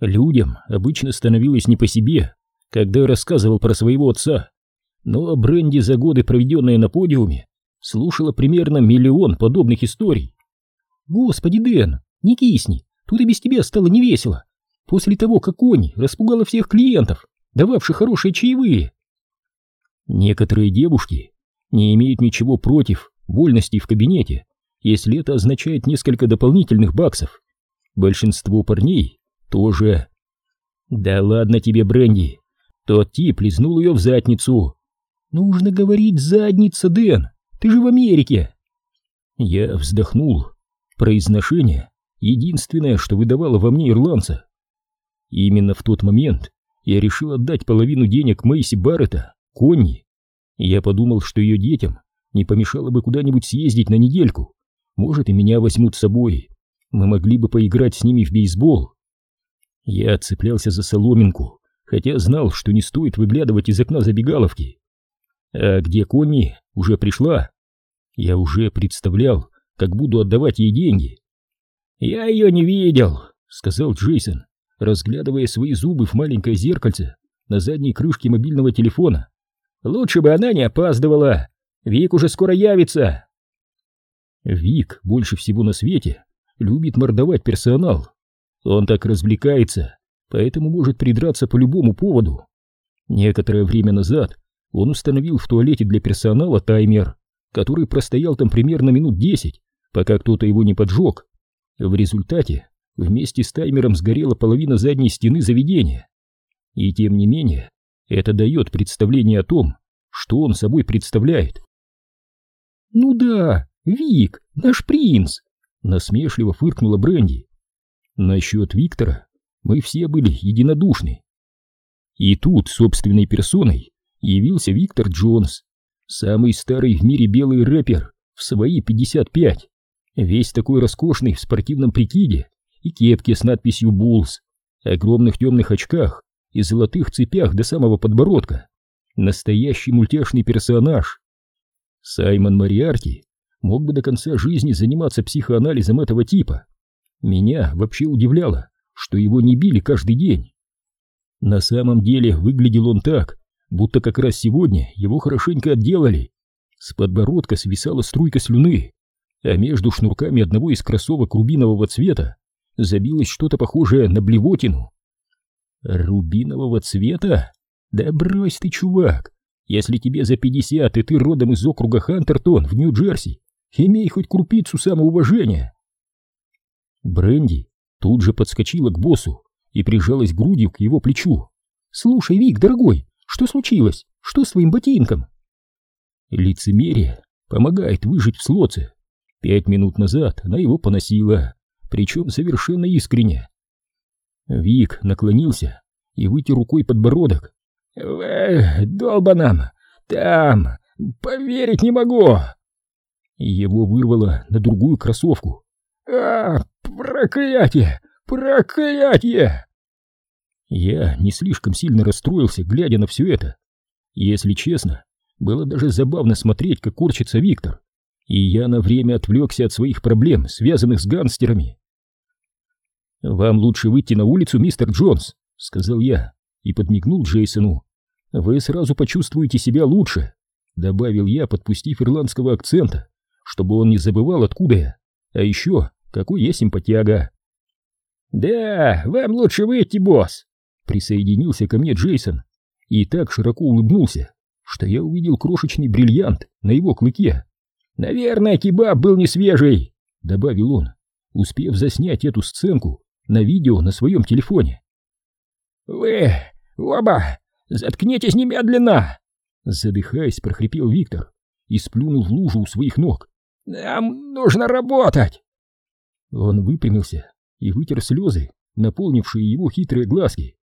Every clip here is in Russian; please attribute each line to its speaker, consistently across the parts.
Speaker 1: Людям обычно становилось не по себе, когда рассказывал про своего отца, но Бренди за годы, проведенные на подиуме, слушала примерно миллион подобных историй. «Господи, Дэн, не кисни, тут и без тебя стало невесело. После того, как Конь распугала всех клиентов, дававших хорошие чаевые». Некоторые девушки не имеют ничего против вольностей в кабинете, если это означает несколько дополнительных баксов. Большинство парней тоже. Да ладно тебе, Бренди. Тот тип лизнул ее в задницу. Нужно говорить задница, Дэн. Ты же в Америке. Я вздохнул. Произношение — единственное, что выдавало во мне ирландца. Именно в тот момент я решил отдать половину денег Мэйси Баррета, Конни. Я подумал, что ее детям не помешало бы куда-нибудь съездить на недельку. Может, и меня возьмут с собой. Мы могли бы поиграть с ними в бейсбол. Я цеплялся за соломинку, хотя знал, что не стоит выглядывать из окна забегаловки. А где Конни уже пришла? Я уже представлял, как буду отдавать ей деньги. «Я ее не видел», — сказал Джейсон, разглядывая свои зубы в маленькое зеркальце на задней крышке мобильного телефона. «Лучше бы она не опаздывала. Вик уже скоро явится». Вик больше всего на свете любит мордовать персонал. Он так развлекается, поэтому может придраться по любому поводу. Некоторое время назад он установил в туалете для персонала таймер, который простоял там примерно минут десять, пока кто-то его не поджег. В результате вместе с таймером сгорела половина задней стены заведения. И тем не менее, это дает представление о том, что он собой представляет. «Ну да, Вик, наш принц!» — насмешливо фыркнула Бренди. Насчет Виктора мы все были единодушны. И тут собственной персоной явился Виктор Джонс, самый старый в мире белый рэпер в свои 55, весь такой роскошный в спортивном прикиде и кепке с надписью «Буллс», огромных темных очках и золотых цепях до самого подбородка. Настоящий мультяшный персонаж. Саймон Мариарти мог бы до конца жизни заниматься психоанализом этого типа, меня вообще удивляло, что его не били каждый день. На самом деле выглядел он так, будто как раз сегодня его хорошенько отделали. С подбородка свисала струйка слюны, а между шнурками одного из кроссовок рубинового цвета забилось что-то похожее на блевотину. Рубинового цвета? Да брось ты, чувак! Если тебе за пятьдесят и ты родом из округа Хантертон в Нью-Джерси, имей хоть крупицу самоуважения. Бренди тут же подскочила к боссу и прижалась грудью к его плечу. «Слушай, Вик, дорогой, что случилось? Что с твоим ботинком?» Лицемерие помогает выжить в слоце. Пять минут назад она его поносила, причем совершенно искренне. Вик наклонился и вытер рукой подбородок. «Эх, долбанам! Там! Поверить не могу!» Его вырвало на другую кроссовку. «А, проклятие! Проклятие!» Я не слишком сильно расстроился, глядя на все это. Если честно, было даже забавно смотреть, как корчится Виктор, и я на время отвлекся от своих проблем, связанных с гангстерами. «Вам лучше выйти на улицу, мистер Джонс», — сказал я и подмигнул Джейсону. «Вы сразу почувствуете себя лучше», — добавил я, подпустив ирландского акцента, чтобы он не забывал, откуда я. А еще какой я симпатяга. «Да, вам лучше выйти, босс!» Присоединился ко мне Джейсон и так широко улыбнулся, что я увидел крошечный бриллиант на его клыке. «Наверное, кебаб был не свежий», — добавил он, успев заснять эту сценку на видео на своем телефоне. «Вы оба заткнитесь немедленно!» Задыхаясь, прохрипел Виктор и сплюнул в лужу у своих ног. «Нам нужно работать!» Он выпрямился и вытер слезы, наполнившие его хитрые глазки.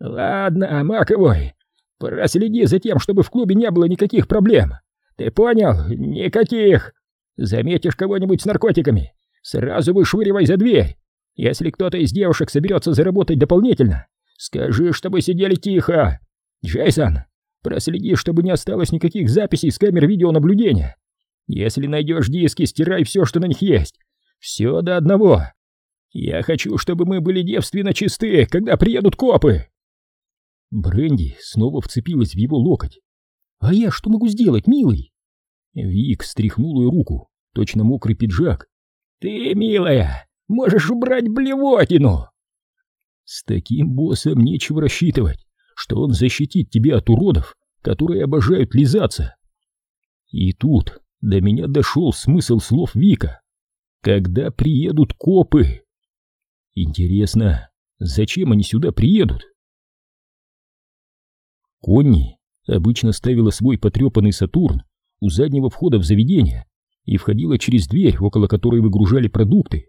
Speaker 1: «Ладно, Маковой, проследи за тем, чтобы в клубе не было никаких проблем. Ты понял? Никаких! Заметишь кого-нибудь с наркотиками, сразу вышвыривай за дверь. Если кто-то из девушек соберется заработать дополнительно, скажи, чтобы сидели тихо. Джейсон, проследи, чтобы не осталось никаких записей с камер видеонаблюдения. Если найдешь диски, стирай все, что на них есть. Все до одного. Я хочу, чтобы мы были девственно чисты, когда приедут копы. Бренди снова вцепилась в его локоть. А я что могу сделать, милый? Вик стряхнул ее руку, точно мокрый пиджак. Ты, милая, можешь убрать блевотину. С таким боссом нечего рассчитывать, что он защитит тебя от уродов, которые обожают лизаться. И тут до меня дошел смысл слов Вика. Когда приедут копы? Интересно, зачем они сюда приедут? Конни обычно ставила свой потрепанный Сатурн у заднего входа в заведение и входила через дверь, около которой выгружали продукты.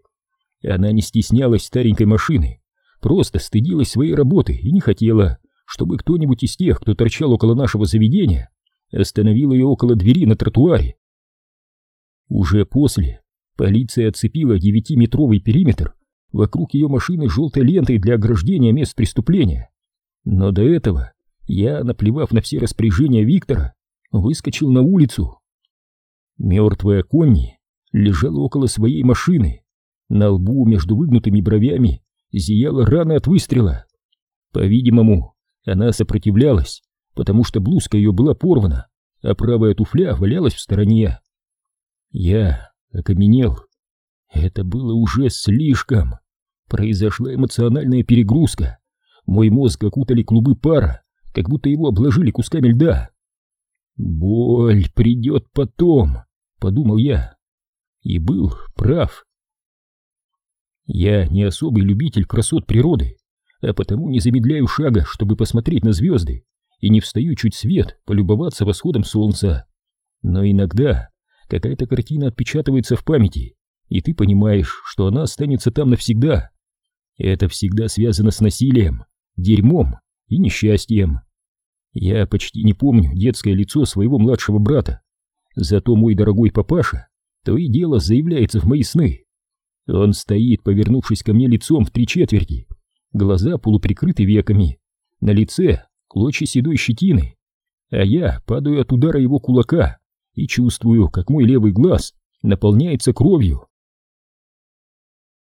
Speaker 1: Она не стеснялась старенькой машины, просто стыдилась своей работы и не хотела, чтобы кто-нибудь из тех, кто торчал около нашего заведения, остановил ее около двери на тротуаре. Уже после полиция оцепила девятиметровый периметр вокруг ее машины желтой лентой для ограждения мест преступления. Но до этого я, наплевав на все распоряжения Виктора, выскочил на улицу. Мертвая Конни лежала около своей машины. На лбу между выгнутыми бровями зияла рана от выстрела. По-видимому, она сопротивлялась, потому что блузка ее была порвана, а правая туфля валялась в стороне. Я окаменел. Это было уже слишком. Произошла эмоциональная перегрузка. Мой мозг окутали клубы пара, как будто его обложили кусками льда. «Боль придет потом», — подумал я. И был прав. Я не особый любитель красот природы, а потому не замедляю шага, чтобы посмотреть на звезды, и не встаю чуть свет, полюбоваться восходом солнца. Но иногда какая-то картина отпечатывается в памяти, и ты понимаешь, что она останется там навсегда. Это всегда связано с насилием, дерьмом и несчастьем. Я почти не помню детское лицо своего младшего брата, зато мой дорогой папаша то и дело заявляется в мои сны. Он стоит, повернувшись ко мне лицом в три четверти, глаза полуприкрыты веками, на лице клочья седой щетины, а я падаю от удара его кулака и чувствую, как мой левый глаз наполняется кровью.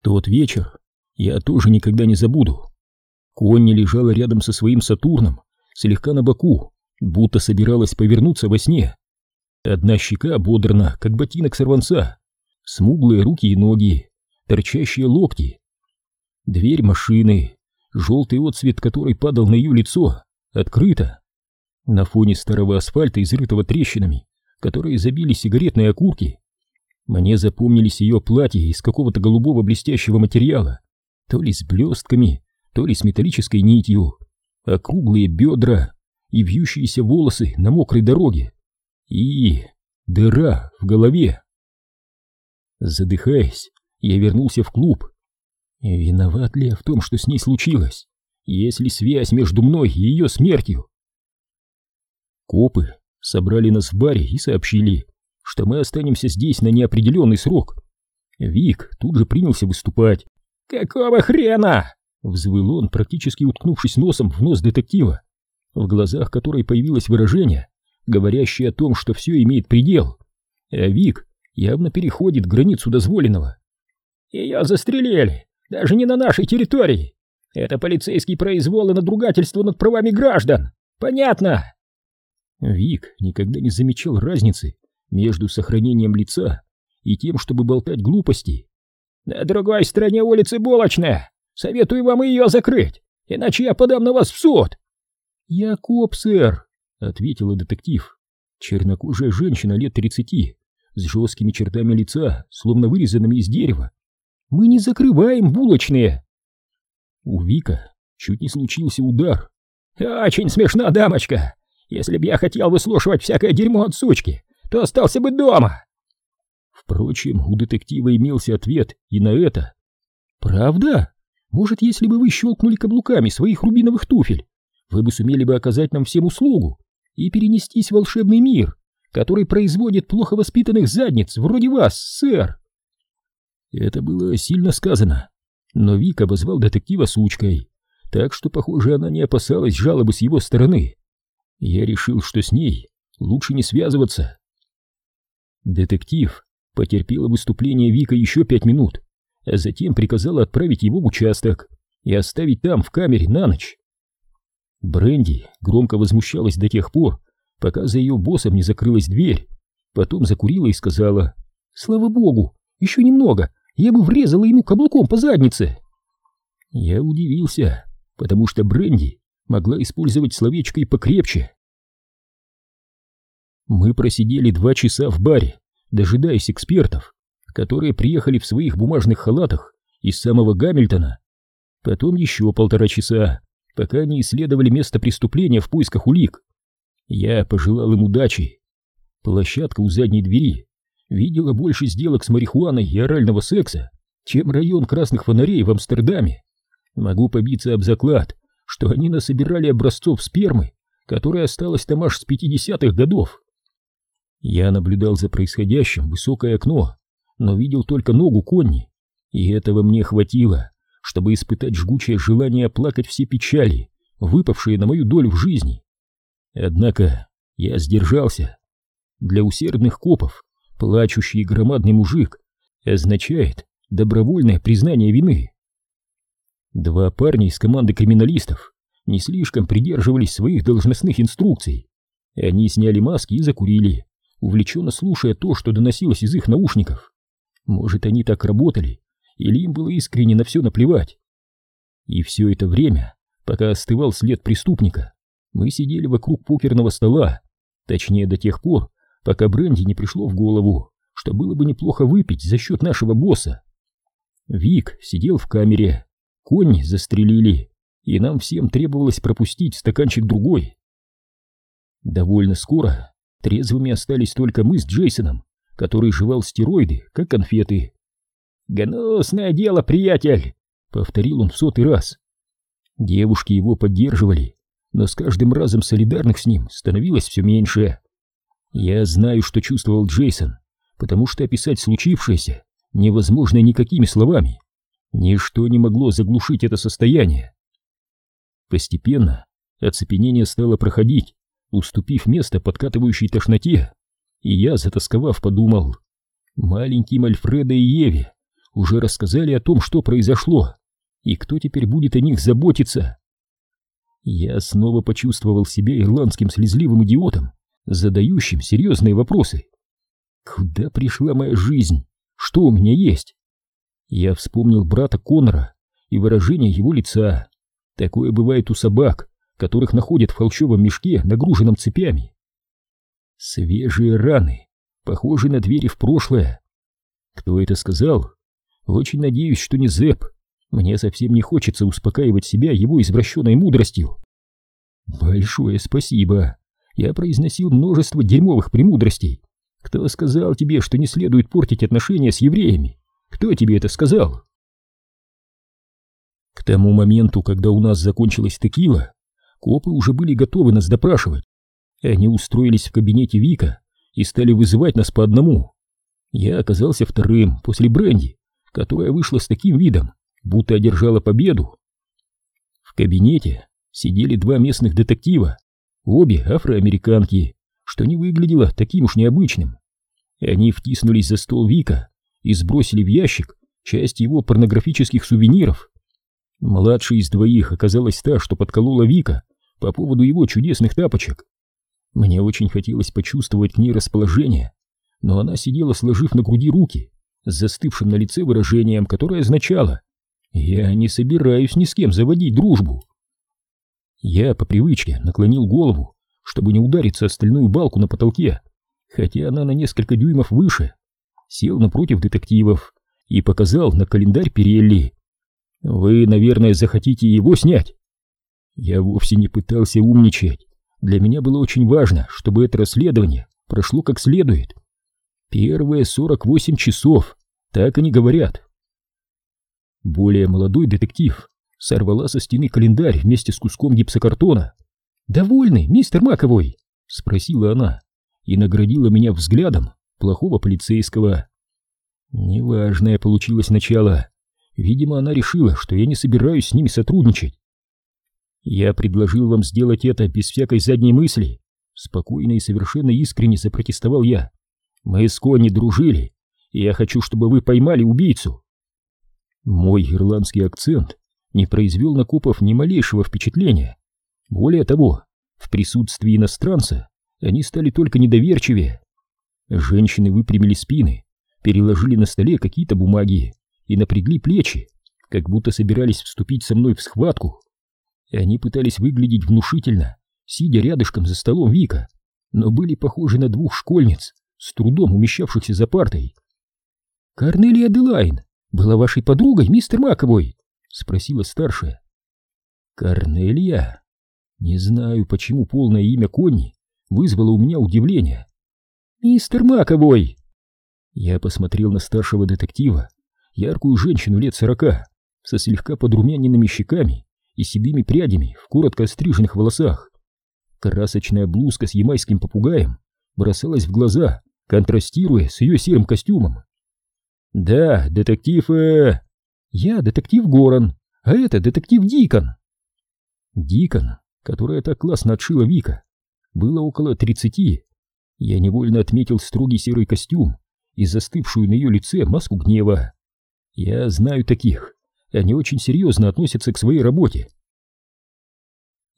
Speaker 1: Тот вечер я тоже никогда не забуду. Конни лежала рядом со своим Сатурном, слегка на боку, будто собиралась повернуться во сне. Одна щека ободрана, как ботинок сорванца, смуглые руки и ноги, торчащие локти. Дверь машины, желтый отцвет которой падал на ее лицо, открыта. На фоне старого асфальта, изрытого трещинами, которые забили сигаретные окурки, мне запомнились ее платья из какого-то голубого блестящего материала, то ли с блестками, то ли с металлической нитью, округлые бедра и вьющиеся волосы на мокрой дороге, и дыра в голове. Задыхаясь, я вернулся в клуб. Виноват ли я в том, что с ней случилось? Есть ли связь между мной и ее смертью? Копы собрали нас в баре и сообщили, что мы останемся здесь на неопределенный срок. Вик тут же принялся выступать. «Какого хрена?» Взвыл он, практически уткнувшись носом в нос детектива, в глазах которой появилось выражение, говорящее о том, что все имеет предел. А Вик явно переходит границу дозволенного. «Ее застрелили, даже не на нашей территории. Это полицейский произвол и надругательство над правами граждан. Понятно?» Вик никогда не замечал разницы между сохранением лица и тем, чтобы болтать глупости. «На другой стороне улицы булочная. Советую вам ее закрыть, иначе я подам на вас в суд. Я сэр, ответила детектив. Чернокожая женщина лет тридцати, с жесткими чертами лица, словно вырезанными из дерева. Мы не закрываем булочные. У Вика чуть не случился удар. Очень смешно, дамочка. Если б я хотел выслушивать всякое дерьмо от сучки, то остался бы дома. Впрочем, у детектива имелся ответ и на это. Правда? Может, если бы вы щелкнули каблуками своих рубиновых туфель, вы бы сумели бы оказать нам всем услугу и перенестись в волшебный мир, который производит плохо воспитанных задниц вроде вас, сэр. Это было сильно сказано, но Вик обозвал детектива сучкой, так что, похоже, она не опасалась жалобы с его стороны. Я решил, что с ней лучше не связываться. Детектив потерпела выступление Вика еще пять минут, а затем приказала отправить его в участок и оставить там в камере на ночь. Бренди громко возмущалась до тех пор, пока за ее боссом не закрылась дверь, потом закурила и сказала «Слава богу, еще немного, я бы врезала ему каблуком по заднице». Я удивился, потому что Бренди могла использовать словечко и покрепче. Мы просидели два часа в баре, дожидаясь экспертов, которые приехали в своих бумажных халатах из самого Гамильтона. Потом еще полтора часа, пока они исследовали место преступления в поисках улик. Я пожелал им удачи. Площадка у задней двери видела больше сделок с марихуаной и орального секса, чем район красных фонарей в Амстердаме. Могу побиться об заклад, что они насобирали образцов спермы, которая осталась там аж с 50-х годов. Я наблюдал за происходящим высокое окно, но видел только ногу Конни, и этого мне хватило, чтобы испытать жгучее желание оплакать все печали, выпавшие на мою долю в жизни. Однако я сдержался. Для усердных копов плачущий громадный мужик означает добровольное признание вины. Два парня из команды криминалистов не слишком придерживались своих должностных инструкций. Они сняли маски и закурили, увлеченно слушая то, что доносилось из их наушников. Может, они так работали, или им было искренне на все наплевать. И все это время, пока остывал след преступника, мы сидели вокруг покерного стола, точнее до тех пор, пока Бренди не пришло в голову, что было бы неплохо выпить за счет нашего босса. Вик сидел в камере, Конни застрелили, и нам всем требовалось пропустить стаканчик другой. Довольно скоро трезвыми остались только мы с Джейсоном, который жевал стероиды, как конфеты. «Гнусное дело, приятель!» — повторил он в сотый раз. Девушки его поддерживали, но с каждым разом солидарных с ним становилось все меньше. Я знаю, что чувствовал Джейсон, потому что описать случившееся невозможно никакими словами. Ничто не могло заглушить это состояние. Постепенно оцепенение стало проходить, уступив место подкатывающей тошноте, и я, затасковав, подумал, маленьким Альфреда и Еве уже рассказали о том, что произошло, и кто теперь будет о них заботиться. Я снова почувствовал себя ирландским слезливым идиотом, задающим серьезные вопросы. Куда пришла моя жизнь? Что у меня есть? Я вспомнил брата Конора и выражение его лица. Такое бывает у собак, которых находят в холщовом мешке, нагруженном цепями. Свежие раны, похожие на двери в прошлое. Кто это сказал? Очень надеюсь, что не Зэп. Мне совсем не хочется успокаивать себя его извращенной мудростью. Большое спасибо. Я произносил множество дерьмовых премудростей. Кто сказал тебе, что не следует портить отношения с евреями? Кто тебе это сказал? К тому моменту, когда у нас закончилась текила, копы уже были готовы нас допрашивать. Они устроились в кабинете Вика и стали вызывать нас по одному. Я оказался вторым после Бренди, которая вышла с таким видом, будто одержала победу. В кабинете сидели два местных детектива, обе афроамериканки, что не выглядело таким уж необычным. Они втиснулись за стол Вика и сбросили в ящик часть его порнографических сувениров. Младшей из двоих оказалась та, что подколола Вика по поводу его чудесных тапочек. Мне очень хотелось почувствовать к ней расположение, но она сидела, сложив на груди руки, с застывшим на лице выражением, которое означало «Я не собираюсь ни с кем заводить дружбу». Я по привычке наклонил голову, чтобы не удариться о стальную балку на потолке, хотя она на несколько дюймов выше, сел напротив детективов и показал на календарь Перелли. «Вы, наверное, захотите его снять?» Я вовсе не пытался умничать. Для меня было очень важно, чтобы это расследование прошло как следует. Первые 48 часов, так они говорят. Более молодой детектив сорвала со стены календарь вместе с куском гипсокартона. «Довольны, мистер Маковой?» — спросила она и наградила меня взглядом плохого полицейского. Неважное получилось начало. Видимо, она решила, что я не собираюсь с ними сотрудничать. Я предложил вам сделать это без всякой задней мысли. Спокойно и совершенно искренне запротестовал я. Мы с Конни дружили, и я хочу, чтобы вы поймали убийцу. Мой ирландский акцент не произвел на копов ни малейшего впечатления. Более того, в присутствии иностранца они стали только недоверчивее. Женщины выпрямили спины, переложили на столе какие-то бумаги и напрягли плечи, как будто собирались вступить со мной в схватку. И они пытались выглядеть внушительно, сидя рядышком за столом Вика, но были похожи на двух школьниц, с трудом умещавшихся за партой. «Корнелия Делайн была вашей подругой, мистер Маковой?» — спросила старшая. «Корнелия?» Не знаю, почему полное имя Конни вызвало у меня удивление. «Мистер Маковой!» Я посмотрел на старшего детектива, яркую женщину лет сорока, со слегка подрумяненными щеками и седыми прядями в коротко остриженных волосах. Красочная блузка с ямайским попугаем бросалась в глаза, контрастируя с ее серым костюмом. «Да, детектив... Э... Я детектив Горан, а это детектив Дикон». Дикон, которая так классно отшила Вика, было около тридцати. Я невольно отметил строгий серый костюм и застывшую на ее лице маску гнева. Я знаю таких. Они очень серьезно относятся к своей работе.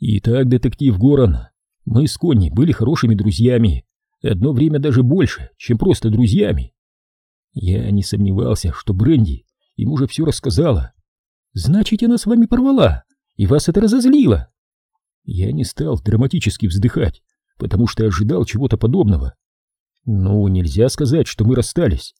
Speaker 1: Итак, детектив Горан, мы с Конни были хорошими друзьями, одно время даже больше, чем просто друзьями. Я не сомневался, что Бренди им уже все рассказала. Значит, она с вами порвала, и вас это разозлило. Я не стал драматически вздыхать, потому что ожидал чего-то подобного. Ну, нельзя сказать, что мы расстались.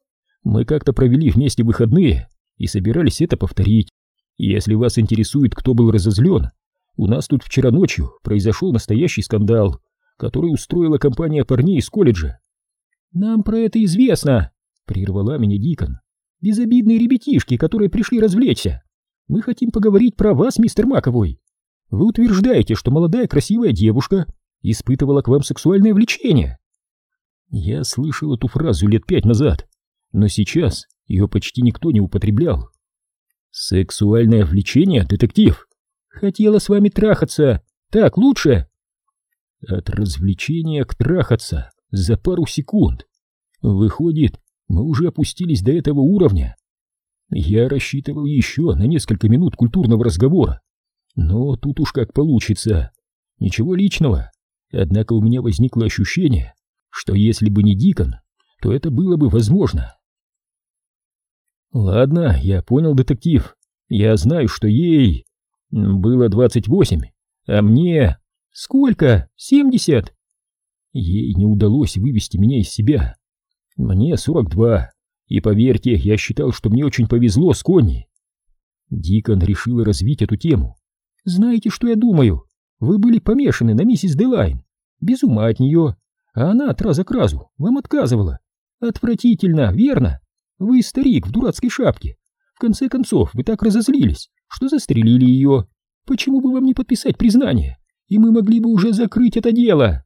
Speaker 1: Мы как-то провели вместе выходные и собирались это повторить. Если вас интересует, кто был разозлен, у нас тут вчера ночью произошел настоящий скандал, который устроила компания парней из колледжа. «Нам про это известно», — прервала меня Дикон. «Безобидные ребятишки, которые пришли развлечься. Мы хотим поговорить про вас, мистер Маковой. Вы утверждаете, что молодая красивая девушка испытывала к вам сексуальное влечение. Я слышал эту фразу лет пять назад, но сейчас ее почти никто не употреблял. Сексуальное влечение, детектив? Хотела с вами трахаться. Так лучше? От развлечения к трахаться за пару секунд. Выходит, мы уже опустились до этого уровня. Я рассчитывал еще на несколько минут культурного разговора, но тут уж как получится. Ничего личного. Однако у меня возникло ощущение, что если бы не Дикон, то это было бы возможно. Ладно, я понял, детектив. Я знаю, что ей было двадцать восемь, а мне... Сколько? Семьдесят? Ей не удалось вывести меня из себя. Мне сорок два, и поверьте, я считал, что мне очень повезло с Конни. Дикон решил развить эту тему. Знаете, что я думаю? Вы были помешаны на миссис Делайн, без ума от нее, а она от раза к разу вам отказывала. Отвратительно, верно? Вы старик в дурацкой шапке. В конце концов, вы так разозлились, что застрелили ее. Почему бы вам не подписать признание, и мы могли бы уже закрыть это дело?»